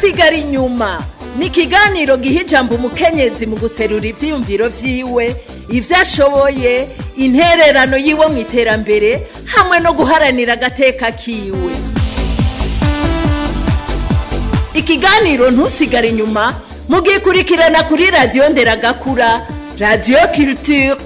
kigali inyuma ni ikiganiro giha ijambo umukenyezi mu guserura ibyiyumviro byiwe ibyo ashoboye intererano yiwe mu iterambere hamwe no guharanira agateka kiwe ikiganiro ntusigare inyuma mugikurikirana kuri radiyo nderagakura radiyo kiritire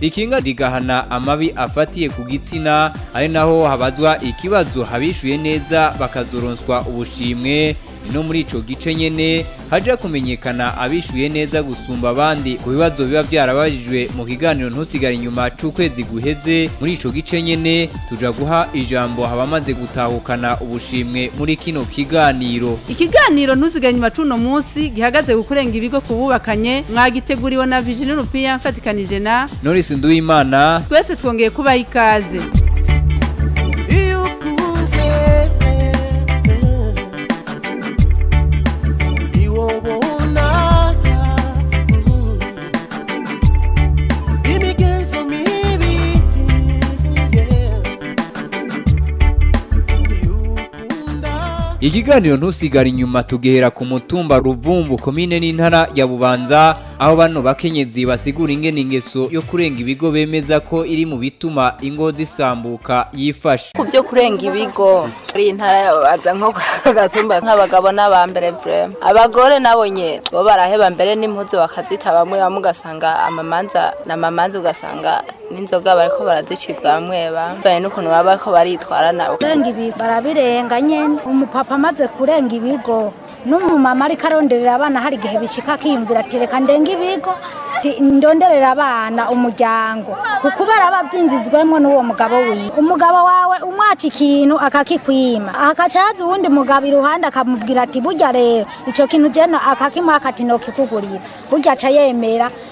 rikinga rigahana amabi afatiye ku gitsina ari naho habazwa ikibazo habishyuye neza bakazoronswa ubushimwe no muri ico gice nyene haja kumenyekana abishuye neza gusumba abandi ku bibazo biba byarabajijwe mu kiganiro ntusigare inyuma c'ukwezi guheze muri ico gice nyene tuja guha ijambo abamaze gutahukana ubushimwe muri kino kiganiro ikiganiro ntusigare inyuma c'uno munsi gihagaze gukurenga ibigo kububakanye mwagiteguriwe na Vision European fatikanije na Norris Nduwimana twese twongeye kubaha ikaze ikiganiro ntusigare inyuma tugera ku mutumba ruvumbu komine n'intara ya bubanza aho bano bakenyezi basigura ingene ingeso yo kurenga ibigo bemeza ko iri mu bituma ingo zisambuka yifashe ku byo kurenga ibigo muri iyi ntara ya bubanza nko gatumba nk'abagabo n'abambere vrema abagore nabo nyene bo baraheba mbere n'impuzu bakazita bamwe bamwe ugasanga amamanza na mamanza ugasanga n'inzoga bariko barazicibwa bamwe bambaye n'ukuntu baba bariko baritwara nabo kurenga ibi barabirenga nyene umupapa amapapa amaze kurenga ibigo n'umumama ariko aronderera abana hari igihe bishyika akiyumvira ati reka ndenge ibigo ndonderera abana umuryango kuko ubera aba abyinjizwemo n'uwo mugabo wiwe umugabo wawe umwaca ikintu akakikwima akacaza uwundi mugabo iruhande akamubwira ati burya rero icyo kintu ugena akakimwaka ati ntukikugurira burya aca yemera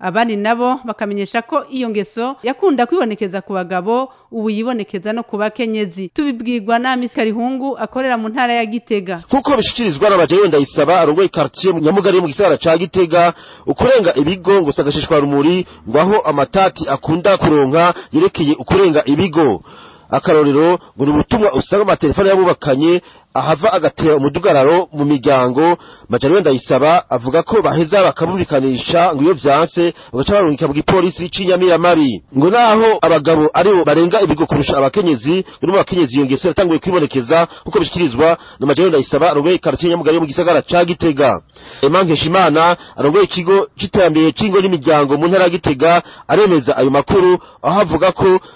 abandi nabo bakamenyesha ko iyo ngeso yakunda kwibonekeza ku bagabo ubu yibonekeza no ku bakenyezi tubibwirwa na Miss Karihungu akorera mu ntara ya Gitega kuko bishikirizwa n'abajeyo ndayisaba arongoye quartier nyamugari mu gisagara cya Gitega ukurenga ibigo ngo sagashishwa rumuri ngwaho amatati akunda kuronka yerekeye ukurenga ibigo akarorero ngo ni ubutumwa usanga amatelefone y'abubakanye ahava agatera umudugararo mu miryango majyana ndayisaba avuga ko baheza bakaburikanisha ngo iyo byanse bagaca barungika bw'ipolisi cy'inyamiramabi ngo naho abagabo aribo barenga ibigo kurusha abakenyezi ngo no mu bakenyezi iyo ngeso yatanguye kwibonekeza nk'uko bishyikirizwa na majyana ndayisaba arongoye karitsiye nyamugari yo mu gisagara ca gitega emma nkeshimana arongoye ikigo cy'iterambere cy'ingo n'imiryango mu ntara ya gitega aremeza ayo makuru aho avuga ko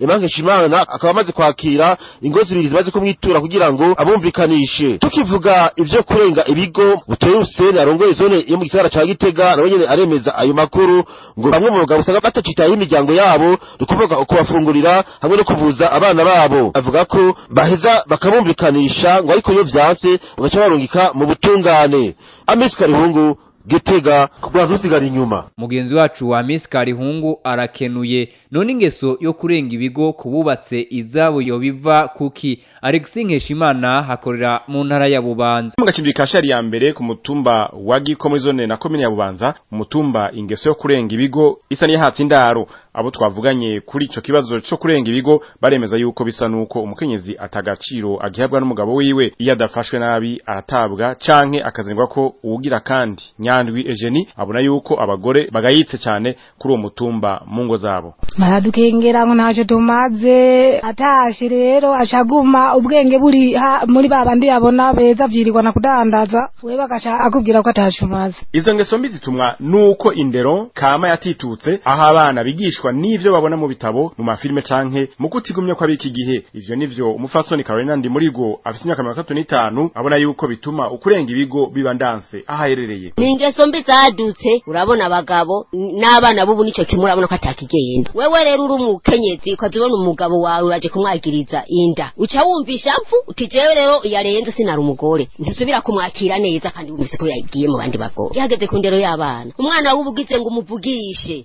Aimable Nshimiyimana akaba amaze kwakira ingo zibiri zimaze kumwitura kugira ngo abumvikanishe tukivuga ibyo kurenga ibigo butere Hussein arongoye zone yo mu gisagara cya Gitega nawe nyene aremeza ayo makuru ngo bamwe mu bagabo usanga batacitayeho imiryango yabo dukuvuga ukubafungurira hamwe no kuvuza abana babo avuga ko baheza bakabumvikanisha ngo ariko iyo byanse barungika mu butungane amisi gitega ku rwanda inyuma mugenzi wacu wa misi karihungu arakenuye none ingeso yo kurenga ibigo ku bubatse izabo yo biva kuki alexi nkeshimana hakorera mu ntara ya bubanza mu gacimbi ka shari ya mbere ku mutumba wa Gikomezone na komine ya bubanza umutumba ingeso yo kurenga ibigo isa n'iyahatse indaro abo twavuganye kuri ico kibazo cyo kurenga ibigo baremeza yuko bisa nuko umukenyezi atagaciro agihabwa n'umugabo wiwe iyo adafashwe nabi aratabwa canke akazinirwa ko uwugira kandi nyandwi Eugenie abona yuko abagore bagayitse cyane kuri uwo mutumba mu ngo zabo maradukengera ngo naje tumaze atashe rero ashaguma ubwenge buri muri ba babandi yabona beza byirirwa na kudandaza we bagaca akubwira ko atashumaze izo ngeso mbi zitumwa nuko indero kama yatitutse aho abana bigishwa bashimishwa n'ivyo babona mu bitabo mu mafilme canke mu kutigumya kw'abiki gihe ivyo nivyo umufasoni Carolina Ndimurigo afite imyaka 35 abona yuko bituma ukurenga ibigo bibandanse ahaherereye ni ingeso mbi zadutse urabona abagabo n'abana bubu nico kimurabona ko atakigenda wewe rero uri umukenyezi ukazibona umugabo wawe waje kumwagiriza inda uca wumvisha mfu utijewe rero yarenze sinari umugore ntusubira kumwakira neza kandi wumvise ko yagiye mu bandi bagabo yageze ku ndero y'abana umwana w'ubugize ngo umuvugishe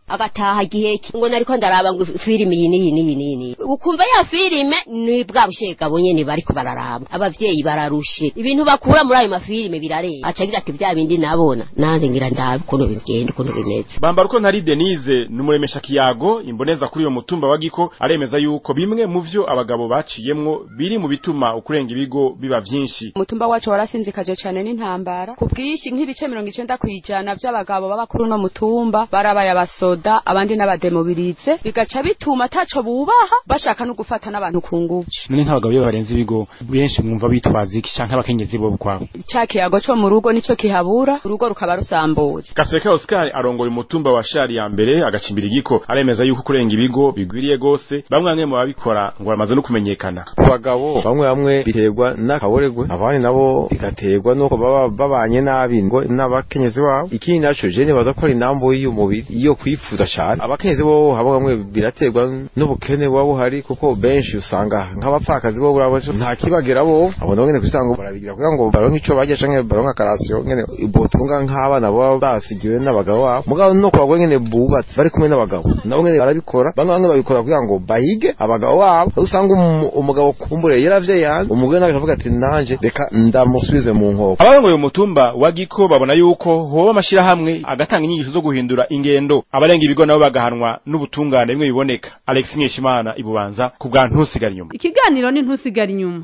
agataha igiheki ngo nariko ndaraba ngo filime iyi n'iyi n'iyi ukumva ya filime ni bwa bushegabo nyene bariko bararaba abavyeyi bararushe ibintu bakura muri ayo mafilime birareba aca ati vya bindi nabona nanjye ngira ndabe ukuntu bigenda ukuntu bimeze bambara uko ntari denise ni umuremesha kiyago imboneza kuri uyu mutumba wa giko aremeza yuko bimwe mu byo abagabo baciyemo biri mu bituma ukurenga ibigo biba byinshi umutumba wacu warasinzikaje cyane n'intambara ku bwinshi nk'ibice mirongo icenda kw'ijana vy'abagabo b'abakuru no mutumba barabaye abasoda abandi n'abademobilize bigaca bituma ataco bubaha bashaka no gufata n'abantu ku nguvu none nk'abagabo iyo barenze ibigo benshi mwumva bitwaza iki canke abakenyezi bo kwabo ca kiyago co mu rugo nicyo kihabura urugo rukaba rusambuye Gaseke Oscar arongoye umutumba wa Shari ya mbere agacimbira igiko aremeza yuko kurenga ibigo bigwiriye gose bamwe bamwe mu babikora ngo bamaze no kumenyekana ku bagabo bamwe bamwe biterwa n'akaboregwe abandi nabo bigaterwa nuko baba babanye nabi ngo n'abakenyezi wabo ikindi naco je nibaza ko ari y'umubiri iyo kwifuza cyane abakenyezi bo hamwe bamwe biraterwa n'ubu ubukene buba buhari kuko benshi usanga nk'abapfakazi bo burabasho nta kibagera bo abo nabo nyene kwisanga barabigira kugira ngo baronke ico barya canke baronke akarasiyo nyene botunga nk'abana baba basigiwe n'abagabo babo mugabo no kubagore nyene bubatse bari kumwe n'abagabo nabo nyene barabikora bamwe bamwe babikora kugira ngo bahige abagabo babo usanga umugabo kumbure yaravye yanze umugore nawe akavuga ati nanje reka ndamusubize mu nkoko abarongoye umutumba wa giko babona yuko hoba amashira agatanga inyigisho zo guhindura ingendo abarenga ibigo nabo bagahanwa n'ubutungane bimwe biboneka Alex Mukeshimana ibubanza ku bwa ntusigara inyuma ikiganiro ni ntusigara inyuma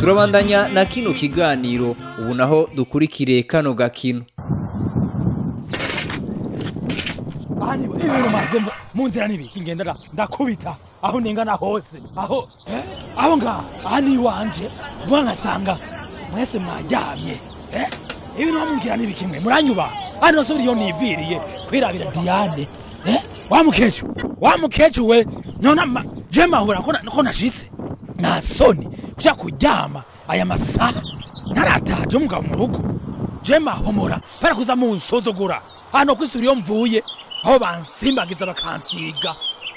turabandanya na kino kiganiro ubu naho dukurikire kano gakino ibintu mazemo mu nzira n'ibiki ngendera ndakubita aho ningana hose aho eh? aho ngaho aha ni iwanje vuba mwese mwaryamye eh? ibintu bamumbwira ni bikimwe muranyuba hano rero iyo niviriye kwirabira diane eh? wa mukecuru we none jema ahura ko nashitse nta soni ushaka kuryama aya masaha ntarataje umugabo mu rugo jema homora barakuza mu nsozogura hano kwisura iyo mvuye aho bansimbagiza bakansiga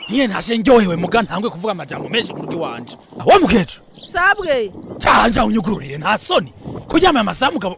niyo ntashe njyohewe muga ntangwe kuvuga amajyambo menshi mu rugo iwanje wa mukecuru sabwe canja unyugururire nta soni kuryama aya masaha mugabo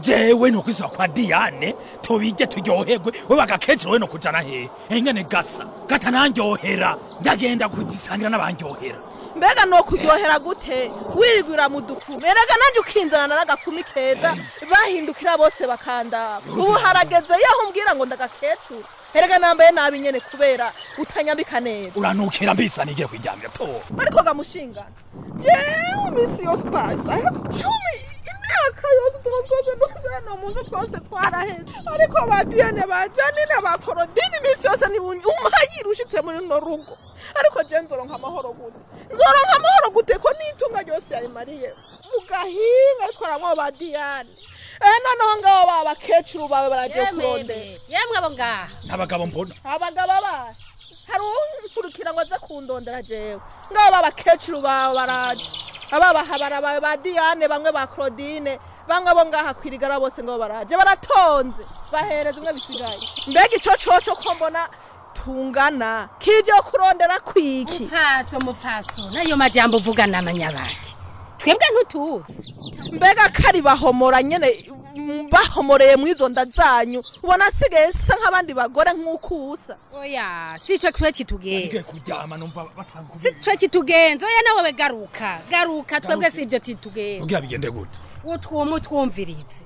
jewe ntukwisaba kwa diyane tubijye turyoherwe we bagakecuru we nukujana hehe engene gasa gatananryohera ndagenda kugisangira n'abanryohera mbega nokuryohera gute wirigwira mu dukumi erega nanjye ukinzana n'agakumi keza bahindukira bose bakanda ubu harageze yaho umbwira ngo ndagakecuru erega nambaye nabi nyene kubera utanyambika neza uranukira mbisa nigiye kwijyamira to ariko gamushingana jewe iminsi yose utashaka cumi imyaka yose utuntu twose ni umuntu twose twaraheze ariko badiyene ba jani na ba korodini iminsi yose ni umuhayiri ushyitse muri runo rugo ariko jane nzoronka amahoro gute nzoronka amahoro gute ko n'itunga ryose yarimariye mu gahinga twaramo ba diyane eee noneho ngaho ba bakecuru bawe baragiye kurondera yemwe abo ngaha abagabo mbona abagabo bawe hari uwo ngo aze kundondera jewe ngaho ba bakecuru bawe baraje ababahabara ba Diane bamwe ba Claudine bamwe bo ngaha kwirigara bose ngo baraje baratonze bahereza umwe bisigaye mbega ico coco ko mbona tungana kije kurondera kwiki mfaso mfaso nayo majambo uvugana amanyabake twebwe ntutuzi mbega kari bahomora nyene bahomoreye mu izo nda zanyu ubona asigaye asa nk'abandi bagore nk'uko usa oya si cyo kiba kitugenza si cyo kitugenza oya nawe garuka garuka twebwe si ibyo kitugenza ubwira bigende gute utwuma utwumviritse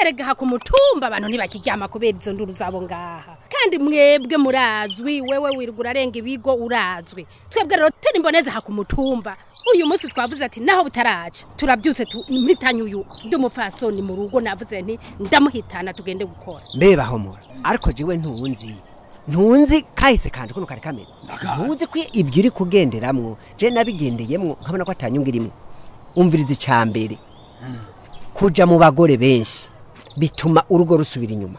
erega ha ku mutumba abantu ntibakiryama kubera izo nduru zabo ngaha kandi mwebwe murazwi wewe wirwa urarenga ibigo urazwi twebwe rero turi mboneze ha ku uyu munsi twavuze ati naho butaraca turabyutse muri tanyuyu nd'umupfasoni mu rugo navuze nti ndamuhitana tugende gukora mbeba homora ariko jiwe ntuwunzi ntunzi kahise kanje kuno kare kameze ntunzi ko ibyo uri kugenderamwo je nabigendeyemwo nkabona ko atanyunga irimo umviriza icambere hmm. kuja mu bagore benshi bituma urugo rusubira inyuma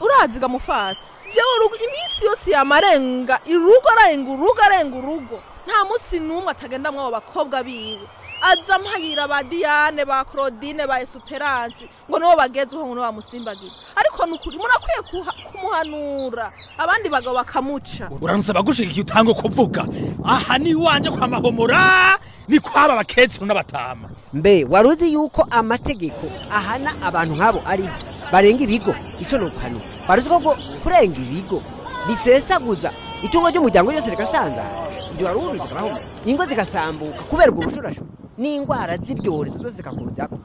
uraziga mufasi jewe urugo iminsi yose yamarenga irugo arenga urugo arenga urugo nta munsi n'umwe atagenda mwa bakobwa biwe aza mpayira ba diane ba claudine ba esuperanse ngo nibo bagezweho ngo bamusimbagize ariko nukuri murakwiye kumuhanura abandi bagabo bakamuca uramusaba gushigikiye utanga uko uvuga aha ni iwanjye kwa mahomora ni kwaba abakecuru n'abatama mbe wari uzi yuko amategeko ahana abantu nk'abo ari barenga ibigo icyo ni uguhanura wari uzi ko kurenga ibigo bisesaguza itungo ry'umuryango ryose rikasanzara iryo wari ubizi ingo zigasambuka kubera ubwo bushurashuri n'indwara z'ibyorezo zose zikakuzaho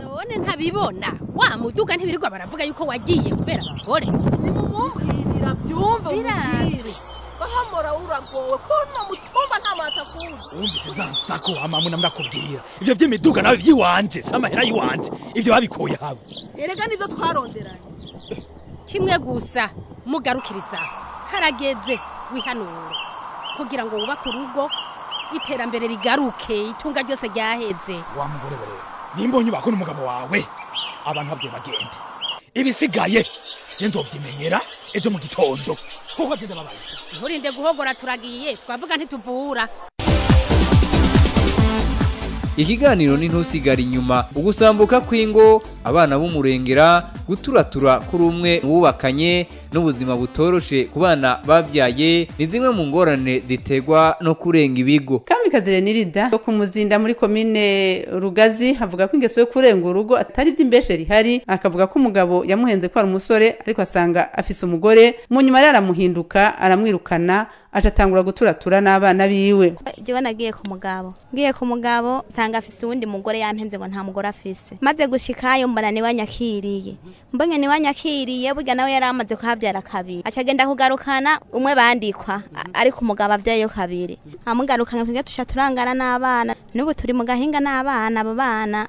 none ntabibona wa muduga ntibirirwa baravuga yuko wagiye kubera abagore ni mu mubwirira byumve birazwi bahamora uragowe ko uno mutumba nta mata akuzi wumvise za nsako wamamuna murakubwira ibyo by'imiduga nawe by'iwanje si amahera y'iwanje ibyo babikuye haba erega nizo twaronderanye kimwe gusa mugarukiriza harageze wihanura kugira ngo wubake urugo iterambere rigaruke itunga ryose ryaheze wa mugore we rero nimba unyubako n'umugabo wawe abantu babwiye bagende ibisigaye nzobyimenyera ejo mu gitondo kuko agenda babaye nturinde guhogora turagiye twavuga ntituvura ikiganiro ni ntusigare inyuma ugusambuka kw'ingo abana b'umurengera guturatura kuri umwe wubakanye n'ubuzima butoroshe ku bana babyaye ni zimwe mu ngorane ziterwa no kurenga ibigo kamikazi renirida wo kumuzinda muri komine rugazi avuga ko ingeso yo kurenga urugo atari iby'imbeshe rihari akavuga ko umugabo yamuhenze ko ari umusore ariko asanga afise umugore mu nyuma yari aramuhinduka aramwirukana acatangura guturatura n'abana biwe jewe nagiye ku mugabo ngiye ku mugabo nsanga afise uwundi mugore yampenze ngo nta mugore afise maze gushikayo mbona niwe anyakiriye mbonye niwe anyakiriye burya nawe yari amaze kuhabyara kabiri aca agenda kugarukana umwe bandikwa ariko umugabo avyayo kabiri amugarukanye twebwe tusha turangana n'abana n'ubu turi mu gahinga n'abana abo bana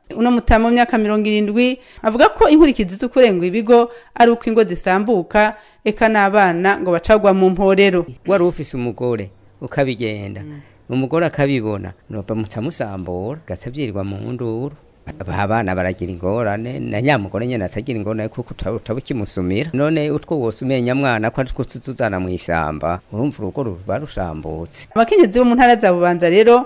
uno mutama myaka mirongo irindwi avuga ko inkurikizi zo kurengwa ibigo ari uko ingo zisambuka eka n'abana ngo bacagwa mu mporero wari ufise umugore ukabigenda mm. umugore akabibona muca musambura agasabyirirwa mu nduru abana baragira ingorane na nyamugore nyine atagira ingorane kuko utaba ukimusumira none utwo wosumiye nyamwana ko aritwo tuzana mu ishyamba urumva urugo ruba rushambutse abakenyezi bo mu ntara za bubanza rero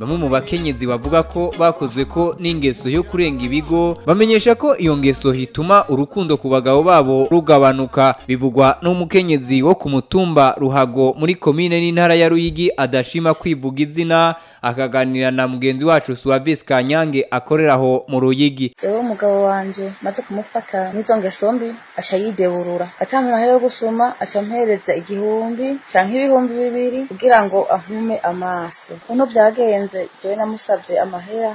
bamwe mu bakenyezi bavuga ko bakozwe ko n'ingeso yo kurenga ibigo bamenyesha ko iyo ngeso ituma urukundo ku bagabo babo rugabanuka bivugwa n'umukenyezi wo ku mutumba ruhago muri komine n'intara ya ruyigi adashima kwivuga izina akaganira na mugenzi wacu suwavisi kanyange akorera aho mu ruyigi rero umugabo wanjye maze kumufata n'izo ngeso mbi aca yideburura atamahera yo gusoma aca igihumbi cyangwa ibihumbi bibiri kugira ngo ahumbe umpe amaso”. Ukuntu byagenze njyewe namusabye amahera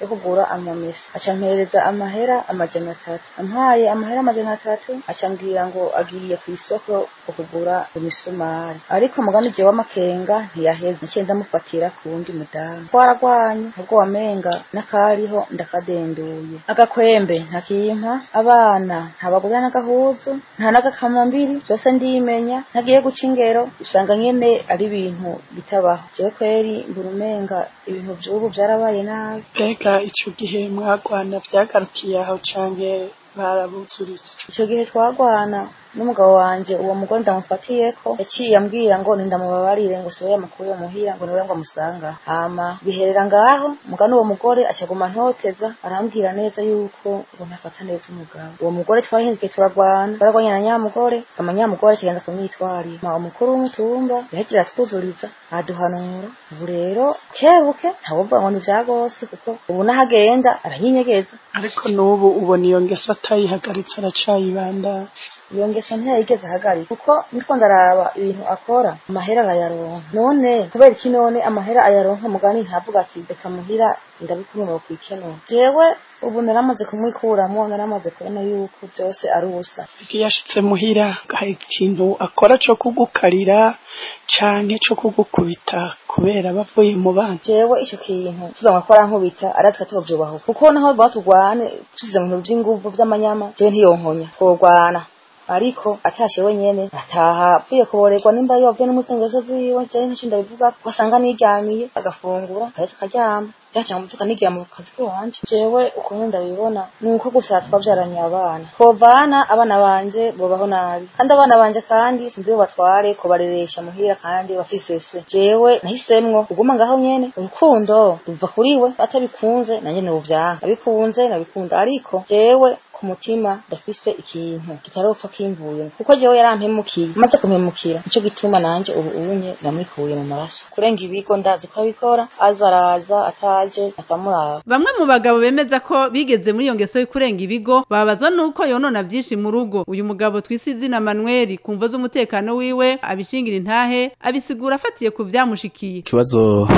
yo kugura amamesa aca ampereza amahera amajana atatu ampaye amahera amajana atatu aca ambwira ngo agiriye ku isoko kugura imisumari ariko umugani w'amakenga ntiyaheze naciye ndamufatira ku wundi mudamu twaragwanye ubwo wamenga n'akariho ndakadenduye agakwembe ntakimpa abana ntabagurira n'agahuzu nta n'agakamambiri byose ndimenya ntagiye guca ingero usanga nyene ari ibintu bitabaho jewe kweri mburumenga ibintu vy'ubu byarabaye nabi guca ico gihe mwagwana vyagarukiye aho canke barabuzuritse ico gihe twagwana n'umugabo wanjye uwo mugore ndamufatiye ko yaciye ambwira ngo nindamubabarire ngo sohoye amakuru yo muhira ngo niwe ngo amusanga hama biherera ngaho muga n'uwo mugore acaguma ntoteza arambwira neza yuko ngo ntafata neza umugabo uwo mugore twahindukiye turagwana baragwanya na nyamugore kama nyamugore akigenda kumwitwarira ma umukuru w'umutumba yahegira atwuzuriza aduhanura ubu rero kebuke ntawumva ngo ni bya kuko ubu n'ahagenda aranyinyegeza ariko n'ubu ubona iyo ngeso atayihagaritse aracayibandanya iyo ngeso ntiyayigeze ahagarika kuko niko ndaraba ibintu akora amahera arayaronka none kubera iki none amahera ayaronka mugani ntavuga ati reka muhira ndabikumira ku ikenura jewe ubu naramaze kumwikuramo naramaze kubona yuko byose ari ubusa iyo yashitse muhira hari ikintu akora cyo kugukarira canke cyo kugukubita kubera bavuye mu bandi jewe icyo kintu tuba nkakora nkubita aratwe tubabyo kuko naho batugwane tuzize mu bintu by'inguvu by'amanyama jewe ntiyonkonya twogwana ariko atashe wenyene ataha apfuye kuborerwa nimba yovye n'umutengesozi wiwe jewe ntaco ndabivuga ugasanga niryamiye agafungura akaheza akaryama cyaca mutuka nigira mu kazi k'iwanje jewe ukuntu ndabibona ni uko gusa twabyaranye abana kovana abana banje bobaho nabi kandi abana banje kandi sinzi batware kubareresha muhira kandi bafise se jewe nahisemwo kuguma ngaho nyene urukundo ruva kuri we atabikunze nanjye nubuvyanka nabikunze nabikunda ariko jewe ku mutima dafise ikintu kitaropfa kimvuye kuko jewe yarampemukiye maze kumpemukira nico gituma nanje ubu unye namwikuye mu maraso kurenga ibigo ndazi ko aza araza ataje akamuraba bamwe mu bagabo bemeza ko bigeze muri iyo ngeso kurenga ibigo babazwa nuko yonona byinshi mu rugo uyu mugabo twise izina Manuel kumva z'umutekano wiwe abishingira intahe abisigura afatiye ku byamushikiye ikibazo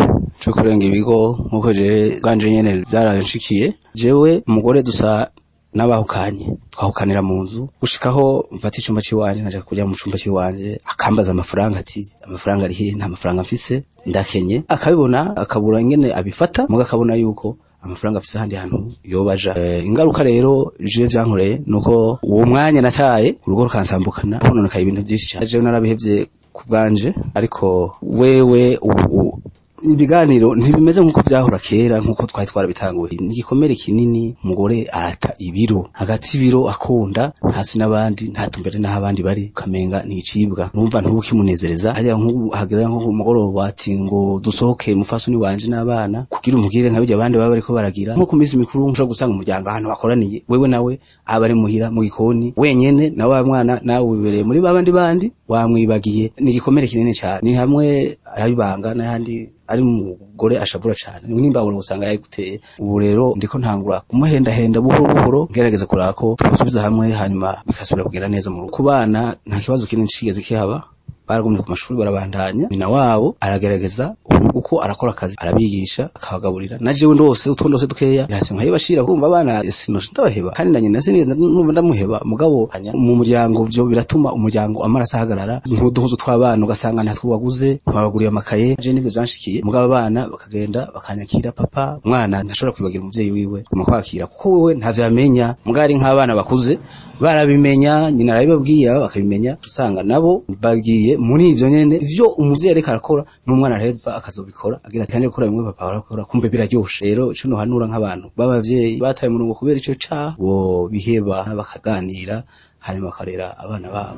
cyo kurenga ibigo nkuko je ganje nyene byaranshikiye jewe umugore dusa n'abahukanye twahukanira mu nzu gushikaho mfata icyumba cy'iwanje nkaja kujya mu cyumba cy'iwanje akambaza amafaranga ati amafaranga ari hehe nta mafaranga mfise ndakenye akabibona akabura ingene abifata muga akabona yuko amafaranga afise handi hantu yobaja eh, ingaruka rero je vyankoreye nuko uwo mwanya nataye urugo rukansambukana hononekaye ibintu byinshi cyane je ku kubwanje ariko wewe ubu ibiganiro ntibimeze nk'uko byahora kera nk'uko twari twarabitanguye ni igikomere kinini umugore ahata ibiro hagati y'ibiro akunda hasi n'abandi ntatumbere n'aho abandi bari ukamenga nicibwa numva ntubukimunezereza hariya nk'ubu hagera nko ku mugoroba ati ngo dusohoke mufasoni wanje n'abana kugira umugirire nka abandi baba ko baragira nko ku minsi mikuru ushobora gusanga umuryango ahantu bakoraniye wewe nawe aba ari muhira mu gikoni wenyine na wa mwana nawe wibereye muri babandi bandi wamwibagiye ni igikomere kinini cyane ni hamwe abibanga n'ahandi ari umugore ashavura cyane n'imbabura usanga yayiguteye ubu rero ndiko ntangura kumuhendahenda buhoro buhoro ngerageza kurako tumusubiza hamwe hanyuma bikasubira kugenda neza mu rugo ku nta kibazo kinini kigeze kihaba baragumye ku mashuri barabandanya nyina wabo aragerageza uko arakora akazi arabigisha akabagaburira na jewe ndose utundi wose dukeya ntacyo nkaheba shira kumva abana sinoshe ndabaheba kandi na nyina sinigeze numva ndamuheba mugabo mu muryango byo biratuma umuryango amaraso ahagarara nk'uduhuzu tw'abana ugasanga ntatwaguze twabaguriye amakaye je nibyo byanshikiye mugabo abana bakagenda bakanyakira papa umwana ntashobora kwibagira umuvyeyi wiwe kuma kwakira kuko wewe ntavyo amenya mugari nk'abana bakuze barabimenya nyina arabibabwiye bakabimenya usanga nabo bagiye muri ivyo nyene ivyo umuvyeyi ariko arakora n'umwana araheza akazobikora agira ati gukora bimwe papa barakora kumbe biraryoshe rero ico nohanura nk'abantu bababyeyi bataye umurongo kubera icyo cabo bo biheba bakaganira hanyuma bakarera abana babo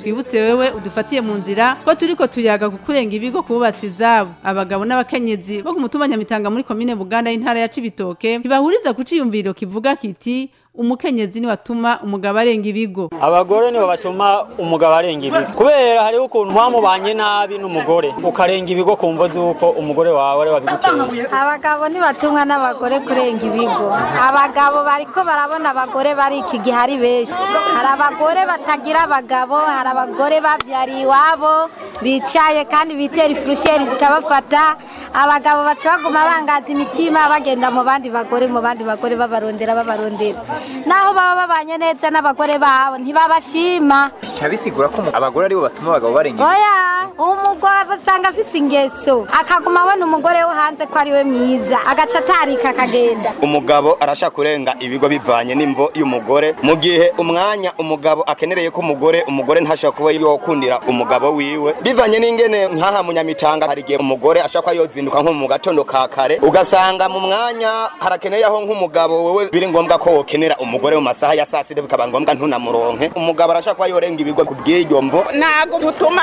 twibutse wewe udufatiye mu nzira ko turi ko tuyaga kukurenga ibigo kububatsi izabo, abagabo n'abakenyezi bo ku mutumba muri komine buganda y'intara ya cibitoke ntibahuriza ku ciyumviro kivuga kiti umukenyezi niwe atuma umugabo arenga ibigo abagore nibo batuma umugabo arenga ibigo kubera hariho ukuntu wamubanye nabi n'umugore ukarenga ibigo ku mvo z'uko umugore wawe ari wabiguteye abagabo ntibatumwa n'abagore kurenga ibigo abagabo bari ko barabona abagore bari iki gihe ari benshi hari abagore batagira abagabo hari abagore babyariye iwabo bicaye kandi bitera ifurusheri zikabafata abagabo baca baguma bangaza imitima bagenda mu bandi bagore mu bandi bagore babarondera babarondera naho baba babanye neza n'abagore babo ntibabashima bica ko abagore aribo batuma abagabo barenga oya umugore usanga afise ingeso akaguma abona umugore wo hanze ko ari we mwiza agaca atarika akagenda umugabo arashaka kurenga ibigo bivanye n'imvo y'umugore mu gihe umwanya umugabo akenereye ko umugore umugore ntashaka kuba yokundira umugabo wiwe bivanye n'ingene nk'aha munyamitanga hari igihe umugore ashaka yozinduka nko mu gatondo ka kare ugasanga mu mwanya harakeneye aho nk'umugabo wewe biri ngombwa ko wokenera umugore mu masaha ya saa sita bikaba ngombwa ntunamuronke umugabo arashaka kuba yorenga ibigo ku bw'iryo ntabwo dutuma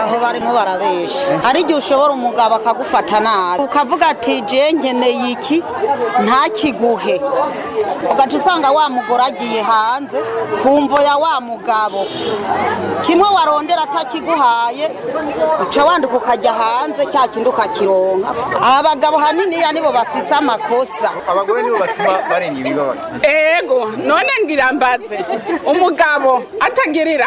aho barimo barabesha hari igihe ushobora umugabo akagufata nabi ukavuga ati ati nkeneye iki ntakiguhe ugaca usanga wa mugore agiye hanze kumvo ya wa mugabo kimwe warondera atakiguhaye uca wandika ukajya hanze cya kindi ukakironka abagabo haniniya nibo bafise amakosa abagore nibo batuma barenga ibibabaro ego none ngirambaze umugabo atagira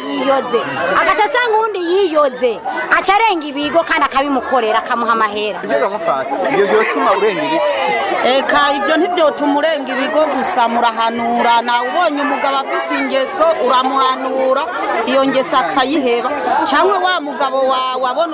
ntiyiyodze agaca asanga uwundi yiyodze aca arenga ibigo kandi akabimukorera akamuha amahera ibyo byotuma urenga ibigo ibyo ntibyotuma urenga ibigo gusa murahanura nawe ubonye umugabo afite ingeso uramuhanura iyo ngeso akayiheba cyangwa wa mugabo wawe abona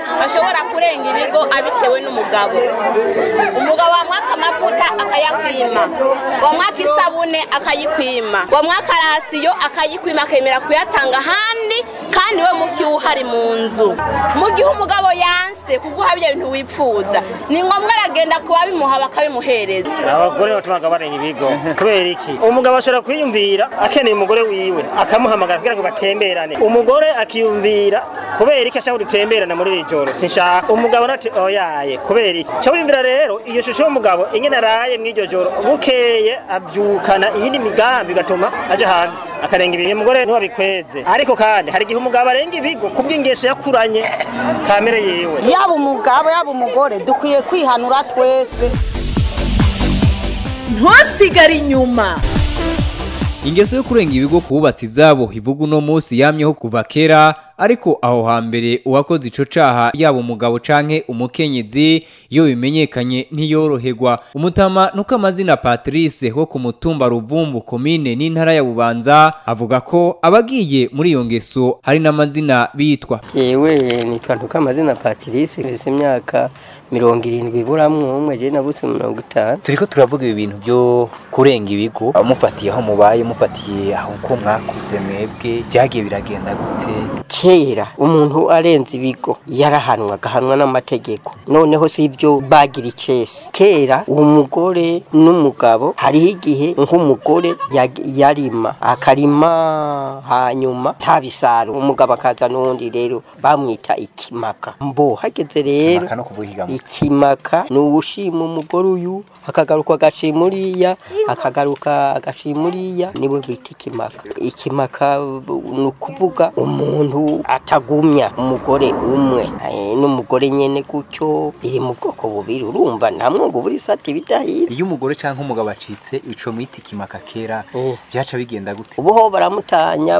ashobora kurenga ibigo abitewe n'umugabo umugabo wamwaka amavuta akayakwima wamwaka isabune akayikwima wamwaka rasiyo akayikwima akemera kuyatanga ahandi kandi we mukiwe mu nzu mu gihe umugabo yanse kuguha bya bintu wipfuza ni ngombwa aragenda kubabimuha bakabimuhereza abagore batuma barenya ibigo kubera iki umugabo ashobora kwiyumvira akeneye umugore wiwe akamuhamagara kugira ngo batemberane umugore akiyumvira kubera iki ashaka gutemberana muri iri joro sinshaka umugabo nati oyaye kubera iki cyo wimvira rero iyo shusho y'umugabo ingene araye mw'iryo joro bukeye abyukana iyindi migambi bigatuma ajya hanze akarenga ibihe umugore ntiwabikweze ariko kandi cyane hari igihe umugabo arenga ibigo kubw'ingeso yakuranye kamere yewe yaba umugabo yaba umugore dukwiye kwihanura twese ntusigare inyuma ingeso yo kurenga ibigo ku bubatsi izabo ivuga uno munsi yamyeho kuva kera ariko aho hambere uwakoze ico caha yaba umugabo canke umukenyezi iyo bimenyekanye ntiyorohegwa umutama nuko amazina Patrice wo ku mutumba Ruvumbu komine n'intara ya Bubanza avuga ko abagiye muri iyo ngeso hari n'amazina bitwa yewe ni kantu k'amazina Patrice bise imyaka mirongo irindwi buramwo umwe je nabutse mirongo itanu turiko turavuga ibi bintu byo kurenga ibigo mufatiye aho mubaye mufatiye aho uko mwakuze mwebwe byagiye biragenda gute kera umuntu arenze ibigo yarahanwa agahanwa n'amategeko noneho si ibyo bagira icese kera umugore n'umugabo hariho igihe nk'umugore yarima akarima hanyuma ntabisaro umugabo akaza n'uwundi rero bamwita ikimaka mbo hageze rero ikimaka ni uwushima umugore uyu akagaruka agashima uriya akagaruka agashima uriya niwe bita ikimaka ikimaka ni ukuvuga umuntu atagumya umugore umwe eh, n'umugore nyine gutyo biri mu bwoko bubiri urumva nta mwungu buri sati bidahira iyo umugore cyangwa umugabo acitse ico miti kimaka kera byaca eh. bigenda gute ubuho baramutanya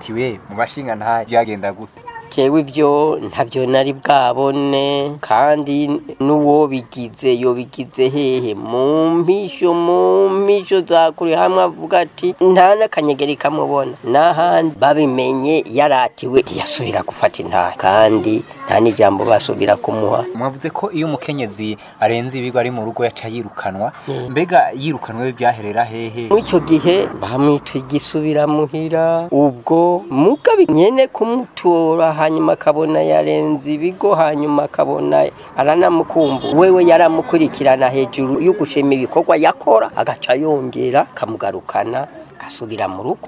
yatiwe mu bashinga nta byagenda gute jewe ivyo ntavyo nari bwabone kandi n'uwo bigize yobigize hehe mu mpisho mu mpisho za kure hamwe avuga ati nta n'akanyegeri kamubona n'ahandi babimenye yaratiwe yasubira gufata intara kandi nta n'ijambo basubira kumuha mwavuze ko iyo umukenyezi arenze ibigo ari mu rugo yaca yirukanwa hmm. mbega yirukanwe byaherera hehe icyo gihe bamwitwa igisubiramuhira ubwo mugabi nyene kumutora hanyuma akabona yarenze ibigo hanyuma akabona aranamukumbu wewe yaramukurikirana hejuru yo gushima ibikorwa yakora agaca yongera akamugarukana asubira mu rugo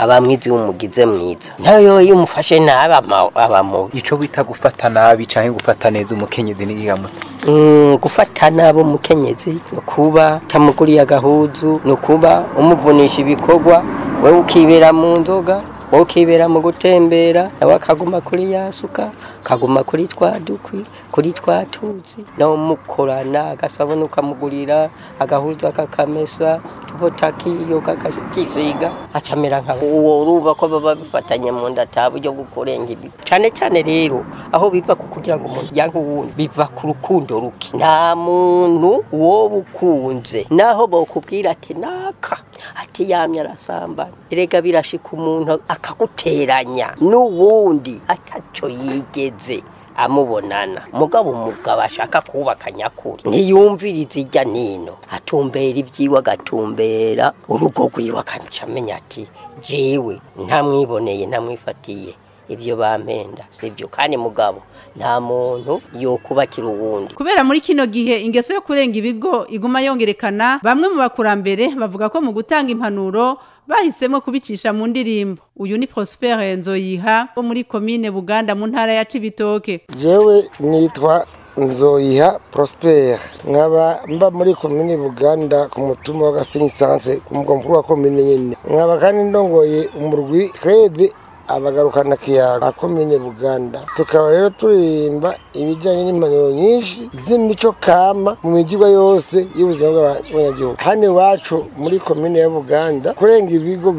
aba mwiza iyo umugize mwiza nayo iyo umufashe nabi aba icyo bita gufata nabi cyangwa gufata neza umukenyezi n'igihamuto mm, gufata nabo umukenyezi ni ukuba utamuguriye agahuzu ni ukuba umuvunisha ibikorwa wowe ukibera mu nzoga wowe mu gutembera nawe akaguma kuri ya suka akaguma kuri twa dukwi kuri twa tuzi nawe mukorana agasabune ukamugurira agahuza akakamesa tubuta akiyo kakisiga acamera nka uwo urumva ko baba bifatanye mu nda ata buryo bwo kurenga ibi cyane cyane rero aho biva ku kugira ngo umuntu yange uwundi biva ku rukundo ruke nta muntu woba ukunze naho bakubwira ati naka ati yamye arasambana erega birashika umuntu akaguteranya n’ubundi atacyo yigeze amubonana mugabo umugabo ashaka kubaka nyakuri ntiyumviriza ijya nino atumbera ibyiwe agatumbera urugo rwiwe akamenya ati jiwe ntamwiboneye ntamwifatiye ibyo bampenda sibyo kandi mugabo nta muntu yokubakira uwundi kubera muri kino gihe ingeso yo kurenga ibigo iguma yongerekana bamwe mu bakurambere bavuga ko mu gutanga impanuro bahisemo kubicisha mu ndirimbo uyu ni Prosper Nzoyiha wo muri komine Buganda mu ntara ya Cibitoke jewe nitwa nzoyiha Prosper nkaba mba muri komini buganda ku mutumba w'agasinyisanzwe ku mugwa wa komini nyine nkaba kandi ndongoye umurwi krebe abagarukana kiyaga akomine buganda tukaba rero turirimba ibijyanye n'impanuro nyinshi z'imico kama mu migirwa yose y'ubuzima bw'abanyagihugu hano iwacu muri komine ya buganda kurenga ibigo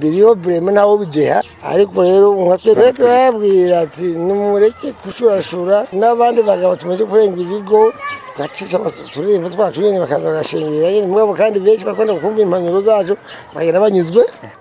biriho birema ntawo bideha ariko rero twe turayabwira ati nimureke kushurashura n'abandi bagabo tumaze kurenga ibigo twatsinze turembe twacu nyine bakaza bagashingira nyine mwabo kandi benshi bakunda kumva impanuro zacu bagera banyuzwe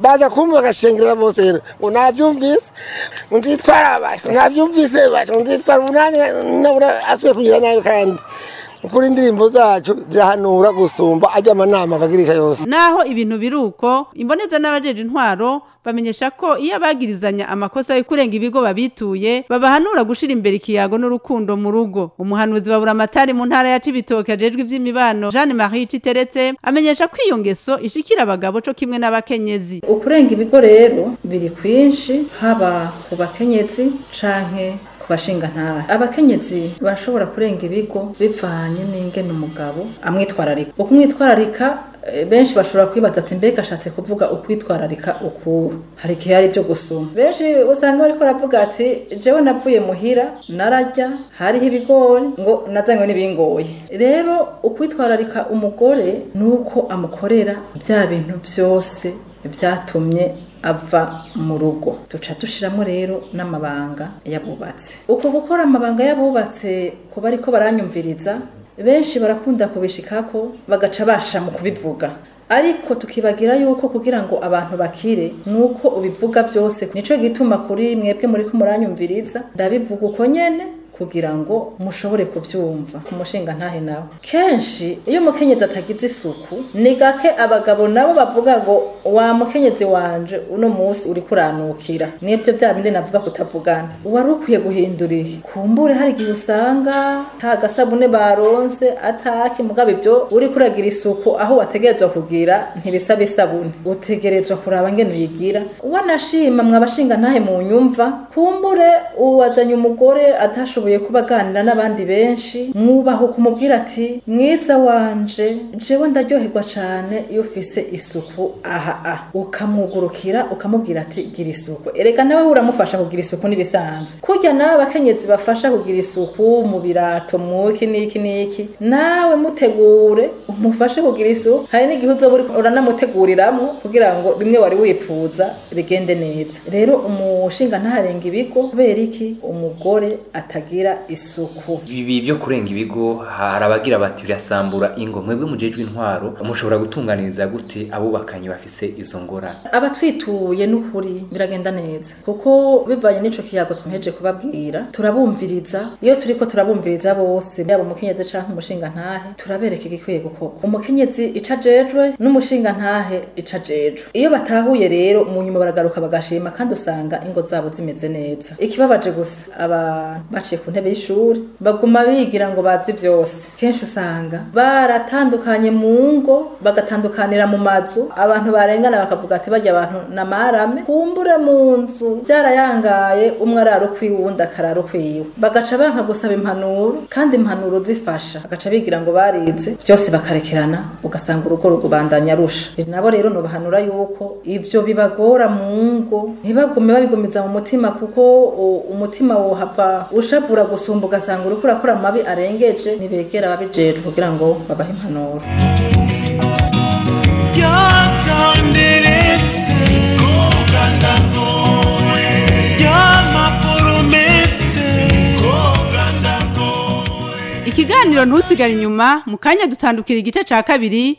baza kumva bagashengerera bose rero ngo nabyumvise ngo nzitwara abacu nabyumvise abacu nzitwara umunani aswe kugira nabi kandi kuri indirimbo zacu zirahanura gusumba ajya amanama abagirisha yose naho ibintu biri uko imboneza n'abajeje intwaro bamenyesha ko iyo abagirizanya amakosa yo kurenga ibigo babituye babahanura gushira imbere ikiyago n'urukundo mu rugo umuhanuzi babura amatari mu ntara ya cibitoke ajejwe ivy'imibano Jeanne Marie Citeretse amenyesha ko iyo ngeso ishikira abagabo cyo kimwe n'abakenyezi ukurenga ibigo rero biri kwinshi haba ku bakenyezi canke bashingantahe abakenyezi barashobora kurenga ibigo bivanye n'ingene umugabo amwitwararika uko umwitwararika eh, benshi bashobora kwibaza ati mbega ashatse kuvuga ukwitwararika uku hari igihe ari byo gusoma benshi usanga bari baravuga ati jewe navuye muhira narajya hariho ibigori ngo nazanywe n'ibingoye rero ukwitwararika umugore ni uko amukorera bya bintu byose byatumye ava mu rugo duca dushiramo rero n'amabanga y'abubatse uku gukora amabanga y'abubatse kuba ariko baranyumviriza benshi barakunda kubishikako bagaca basha mu kubivuga ariko tukibagira yuko kugira ngo abantu bakire nuko ubivuga byose nico gituma kuri mwebwe muri ko muranyumviriza ndabivuga uko nyine kugira ngo mushobore kubyumva mushinga ntahe nawe kenshi iyo umukenyezi atagize isuku ni gake abagabo nabo bavuga ngo wa mukenyezi wanje uno munsi uri kuranukira nibyo bya bindi navuga kutavugana wari ukwiye guhindura kumbure hari igihe usanga nta gasabune baronse ataki mugabo ibyo uri kuragira isuku aho wategerezwa kugira ntibisaba isabune utegerezwa kuraba ngene uyigira wanashima mwabashinga ntahe mu nyumva kumbure uwazanye umugore atashoboye yashoboye kuba n'abandi benshi mwubahuka umubwira ati mwiza wanje jewe ndaryoherwa cyane iyo ufise isuku aha aha ukamwugurukira ukamubwira ati gira isuku erega nawe uramufasha kugira isuku n'ibisanzwe kurya nawe abakenyezi bafasha kugira isuku mu birato muki niki niki nawe mutegure umufashe kugira isuku hari n'igihe uzoba uranamuteguriramo kugira ngo bimwe wari wifuza bigende neza rero umushinga ntarenge ibigo kubera iki umugore atagira bugira isuku ibi byo kurenga ibigo hari abagira bati birasambura ingo mwebwe mujejwe intwaro mushobora gutunganiriza gute abubakanyi bafise izo ngorane abatwituye n'ukuri biragenda neza kuko bivanye n'ico kiyago twampeje kubabwira turabumviriza iyo turiko turabumviriza bose yaba umukenyezi canke umushingantahe turabereka igikwiye gukorwa umukenyezi ico ajejwe n'umushingantahe ico ajejwe iyo batahuye rero mu nyuma baragaruka bagashima kandi usanga ingo zabo zimeze neza ikibabaje gusa abantu baciye ku ku ntebe y'ishuri baguma bigira ngo bazi byose kenshi usanga baratandukanye mu ngo bagatandukanira mu mazu abantu barengana bakavuga ati bajya abantu marame kumbure mu nzu byarayangaye umwe arara ukwiwe uwundi akarara ukwiwe bagaca banka gusaba impanuro kandi impanuro zifasha agaca bigira ngo barize byose bakarekerana ugasanga urugo rugubandanya rusha nabo rero nubahanura yuko ibyo bibagora mu ngo ntibagume babigumiza mu mutima kuko umutima wohava ushavura urashobora gusumba ugasanga uri kurakora amabi arengeje ntibegera ababijejwe kugira ngo babahe impanuro ikiganiro ntusigare inyuma mu kanya dutandukira igice cya kabiri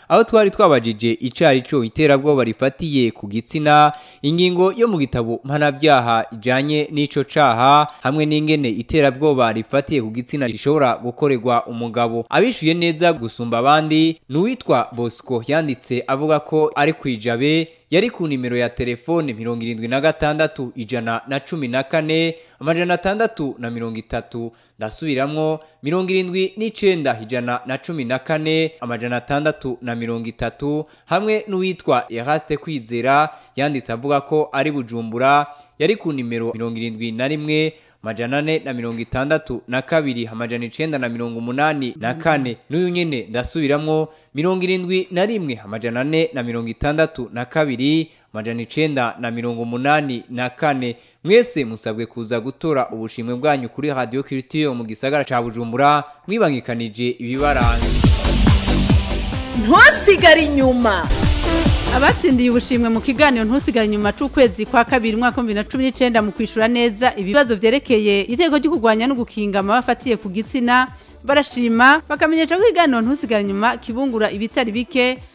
aho twari twabajije icyo iterabwoba rifatiye ku gitsina ingingo yo mu gitabo mpanabyaha ijyanye n'icyo cyaha hamwe n'ingene iterabwoba rifatiye ku gitsina rishobora gukorerwa umugabo abishyuye neza gusumba abandi nuwitwa bosco yanditse avuga ko ari ku ijabe yari ku nimero ya telefone mirongo irindwi na gatandatu ijana na cumi na kane amajana atandatu na mirongo itatu ndasubiramwo mirongo irindwi n'icyenda ijana na cumi na kane amajana atandatu na mirongo itatu hamwe n'uwitwa yahaste kwizera yanditse avuga ko ari bujumbura yari ku nimero mirongo irindwi na rimwe amajana ane na mirongo itandatu na kabiri amajana icenda na mirongo umunani na kane n'uyu nyene ndasubiramo mirongo irindwi na rimwe amajana ane na mirongo itandatu na kabiri amajana icenda na mirongo umunani na kane mwese musabwe kuza gutora ubushimwe bwanyu kuri radio culture mu gisagara ca bujumbura mwibangikanije ibibaranga ntusigare inyuma abatsindiye ubushimwe mu kiganiro ntusigare inyuma cy'ukwezi kwa kabiri umwaka bibiri na cumi n'icyenda mu kwishyura neza ibibazo byerekeye iteko ryo kurwanya no gukinga amaba ku gitsina barashima bakamenyesha ko ikiganiro ntusigare inyuma kibungura ibitari bike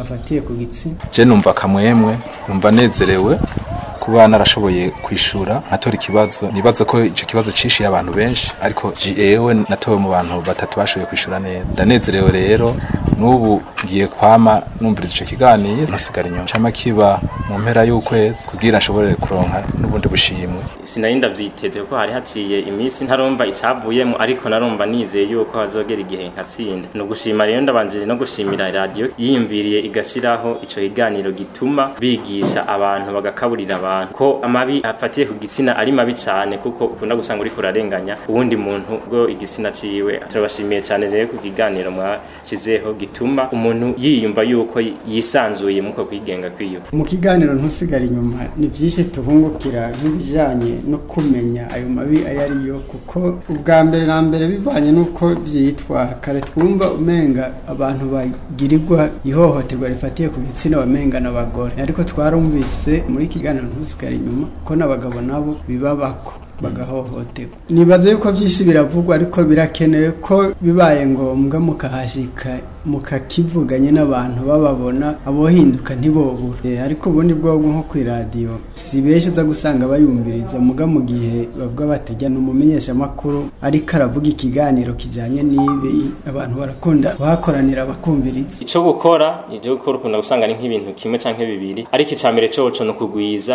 afatiye ku gitsina je numva akamwemwe numva nezerewe kuba narashoboye kwishura nkatora ikibazo nibaza ko icyo kibazo cishiye abantu benshi ariko jewe natowe mu bantu batatu bashoboye kwishura neza ndanezerewe rero n'ubu ngiye kwama numviriza icyo kiganiro ntusigara inyuma ncamo kiba mu mpera y'ukwezi kugira nshobore kuronka n'ubundi bushimwe sinari ndabyiteze kuko hari haciye iminsi ntarumva icyavuyemo ariko narumva nizeye yuko hazogera igihe nkatsinda ni ugushima rero ndabanjije no gushimira radiyo yiyumviriye igashyiraho icyo kiganiro gituma bigisha abantu bagakaburira abantu ko amabi afatiye ku gitsina ari mabi cyane kuko ukunda gusanga uri kurarenganya uwundi muntu bwo igitsina ciwe turabashimiye cyane rero ku kiganiro mwashyizeho bituma umuntu yiyumva yuko yisanzuye muko kwigenga kwiyo mu kiganiro ntusigara inyuma ni byinshi tuhungukira nk'ibijyanye no kumenya ayo mabi ayo yo kuko ubwa mbere na mbere bivanye n'uko byitwa kare twumva umenga abantu bagirirwa ihohoterwa rifatiye ku gitsina bamenga n'abagore ariko twarumvise muri kiganiro ntusigara inyuma ko n'abagabo nabo bibabako bagahohoterwa nibaze yuko byinshi biravugwa ariko birakenewe ko bibaye ngombwa mukahashika mukakivuganye n'abantu bababona abohinduka ntibobure eh, ariko ubundi bwobwo nko ku iradiyo si benshi uza gusanga bayumviriza muga mu gihe bavuga batujya ni umumenyeshamakuru ariko aravuga ikiganiro kijyanye n'ibi abantu barakunda bahakoranira bakumviriza icyo gukora ibyo gukora ukunda gusanga ari nk'ibintu kimwe cyangwa bibiri ariko icya mbere cyo ni ukugwiza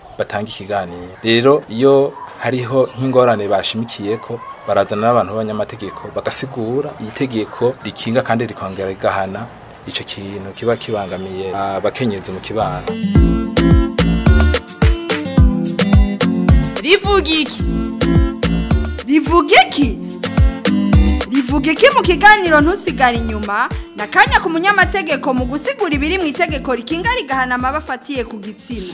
batanga ikiganiro rero iyo hariho nk'ingorane bashimikiye ko barazana n'abantu b'abanyamategeko bagasigura iyi tegeko rikinga kandi rikongera rigahana icyo kintu kiba kibangamiye ah, abakenyezi mu kibano rivuga iki rivuga iki rivuga iki mu kiganiro ntusigare inyuma nakanya ku munyamategeko mu gusigura ibiri mu itegeko rikinga rigahana amabafatiye ku gitsina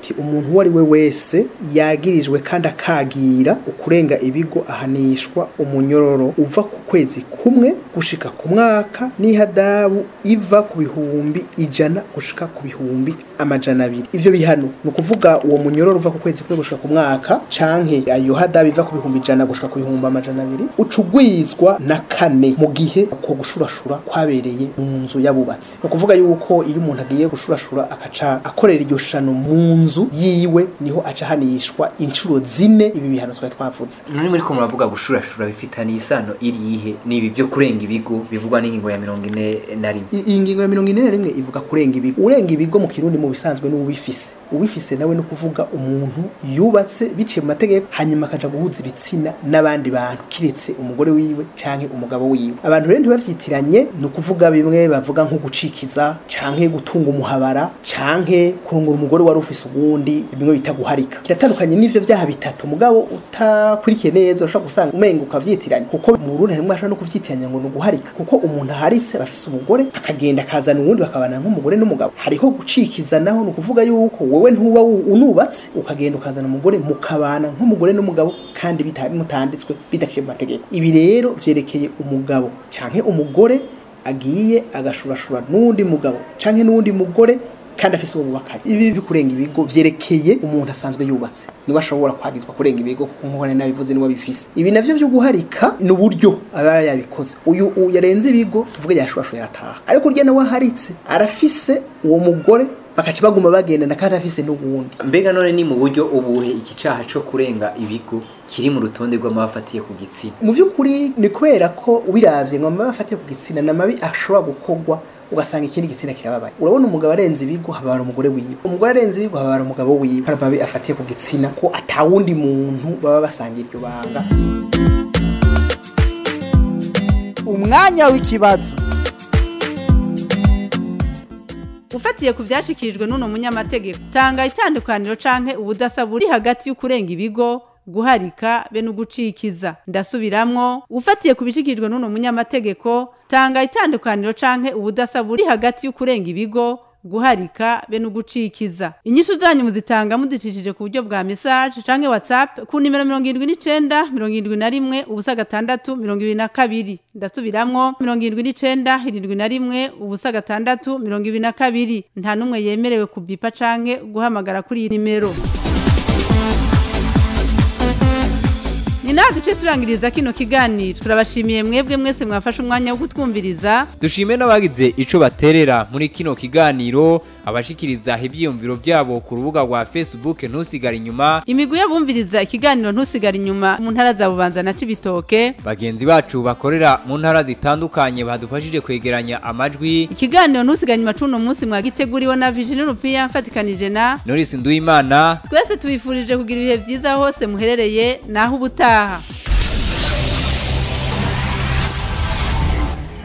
iti umuntu uwo ari we wese yagirijwe kandi akagira ukurenga ibigo ahanishwa umunyororo uva ku kwezi kumwe gushika ku mwaka n'ihadabu iva ku bihumbi ijana gushika ku bihumbi amajana abiri ivyo bihano ni ukuvuga uwo munyororo uva ku kwezi kumwe gushika ku mwaka runaka canke ayo hadabiva ku bihumbi ijana gushika ku bihumbi amajana abiri ucugwizwa na kane mu gihe uko gushurashura kwabereye mu nzu y'abubatsi ni ukuvuga yuko iyo umuntu agiye gushurashura akaca akorera iryo shano mu nzu yiwe niho aca ahanishwa inshuro zine ibi bihano twari twavuze none muri ko muravuga gushurashura bifitaniye isano irihe ihe n'ibi byo kurenga ibigo bivugwa n'ingingo ya mirongo ine na rimwe iyi ngingo ya mirongo ine na rimwe ivuga kurenga ibigo urenga ibigo mu kirundi mu bisanzwe n'uwubifise ubifise nawe no kuvuga umuntu yubatse ndetse biciye mu mategeko hanyuma akaja guhuza ibitsina n'abandi bantu kiretse umugore wiwe canke umugabo wiwe abantu rero ntibavyitiranye ni ukuvuga bimwe bavuga nko gucikiza canke gutunga umuhabara canke kurongora umugore wari ufise ubundi bimwe bita guharika kiratandukanye n'ivyo vyaha bitatu umugabo utakurikiye neza urashobora gusanga umenga ukavyitiranya kuko mu Burundi harimwo ashobora no kuvyitiranya ngo ni uguharika kuko umuntu aharitse bafise umugore akagenda akazana ubundi bakabana nk'umugore n'umugabo hariho gucikiza naho ni ukuvuga yuko wowe ntuba unubatse ukagenda ukazana umugore mukabana nk'umugore n'umugabo kandi mutanditswe bidaciye mu mategeko ibi rero byerekeye umugabo cyangwa umugore agiye agashurashura n'undi mugabo cyangwa n'undi mugore kandi afise ububakanye ibi bikurenga ibigo byerekeye umuntu asanzwe yubatse niba ashobora kwagizwa kurenga ibigo kuko nk'uko nabivuze niba bifise ibi navyo byo guharika ni uburyo aba yabikoze uyu yarenze ibigo tuvuge yashobora yarataha ariko urya nawe aharitse arafise uwo mugore bakaca baguma bagendana kandi afise n'ubundi mbega none ni mu buryo ubuhe iki cyo kurenga ibigo kiri mu rutonde rw'amabafatiye ku gitsina mu by'ukuri ni kubera ko ubiravye ngo amabafatiye ku gitsina ni amabi ashobora gukorwa ugasanga ikindi gitsina kirababaye urabona umugabo arenze ibigo habara umugore wiwe umugore arenze ibigo habara umugabo wiwe hari amabi afatiye ku gitsina ko atawundi muntu baba basangiye iryo banga umwanya w'ikibazo ufatiye ku byashyikirijwe n'uno munyamategeko tanga itandukaniro canke ubudasa buri hagati y'ukurenga ibigo guharika be no gucikiza ndasubiramwo ufatiye ku bishyikirijwe n'uno munyamategeko tanga itandukaniro canke ubudasa buri hagati y'ukurenga ibigo guharika be no gucikiza inyishu zanyu muzitanga mudicishije ku buryo bwa message canke WhatsApp ku nimero mirongo mirongo irindwi na rimwe, ubusa gatandatu mirongo na kabiri, ndasubiramo irindwi 22 ndasubiramwo na rimwe, ubusa gatandatu mirongo na kabiri nta numwe yemerewe kubipa canke guhamagara kuri iyi nimero inaha duce turangiriza kino kiganiro turabashimiye mwebwe mwese mwafashe umwanya wo kutwumviriza dushime n'abagize icyo baterera muri kino kiganiro abashikiriza ibyiyumviro byabo ku rubuga rwa Facebook ntusigara inyuma imigwi y'abumviriza ikiganiro ntusigara inyuma mu ntara za Bubanza na Cibitoke bagenzi bacu bakorera mu ntara zitandukanye badufashije kwegeranya amajwi ikiganiro ntusigara inyuma cuno munsi mwagiteguriwe na Vision Europea mfatikanije na Norris Nduimana twese tubifurije kugira ibihe byiza hose muherereye naho ubutaha ngaha